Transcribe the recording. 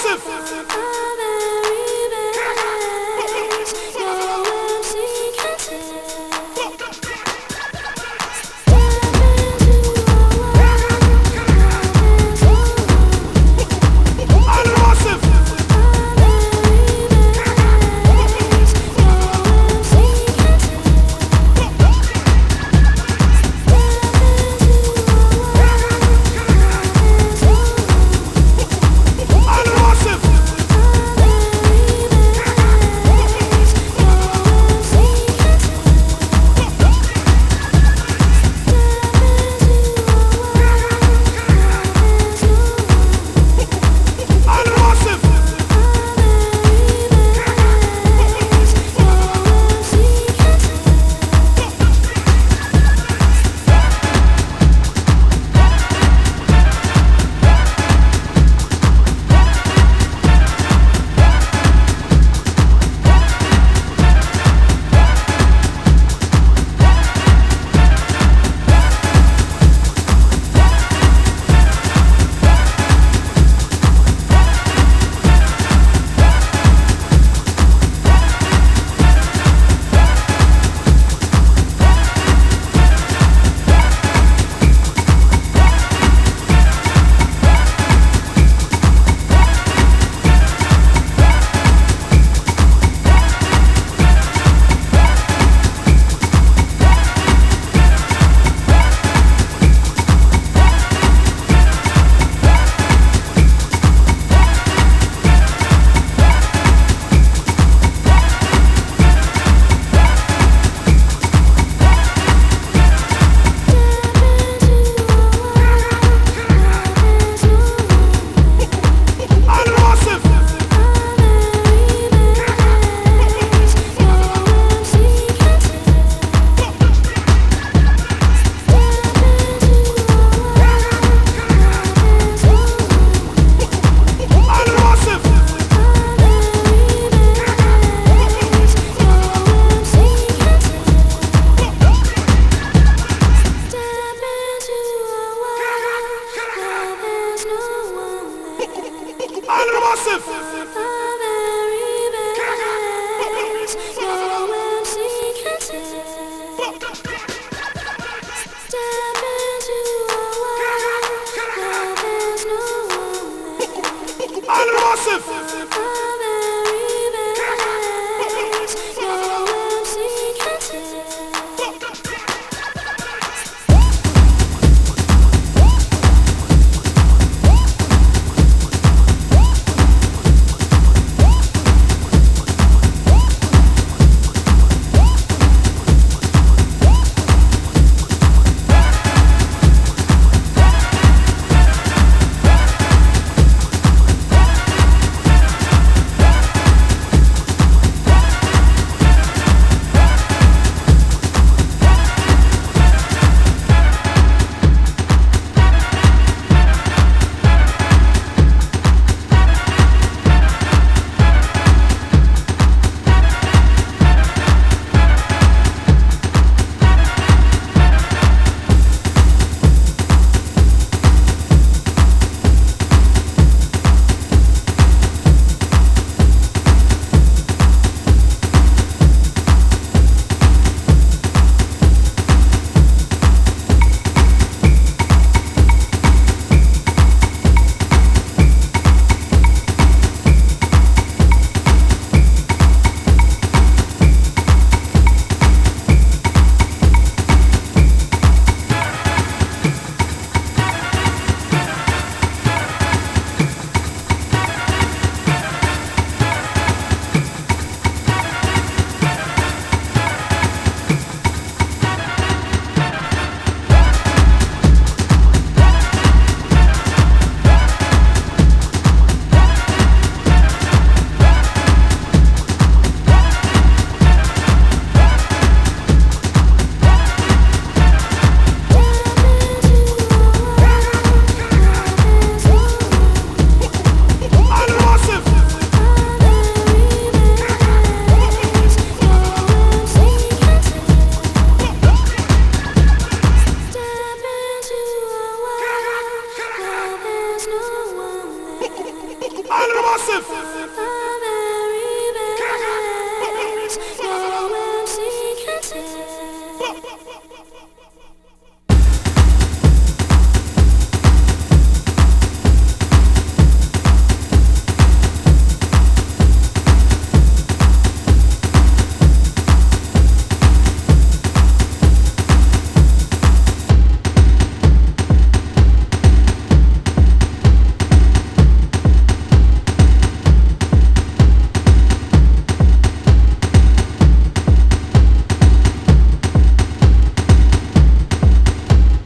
Joseph. go, go.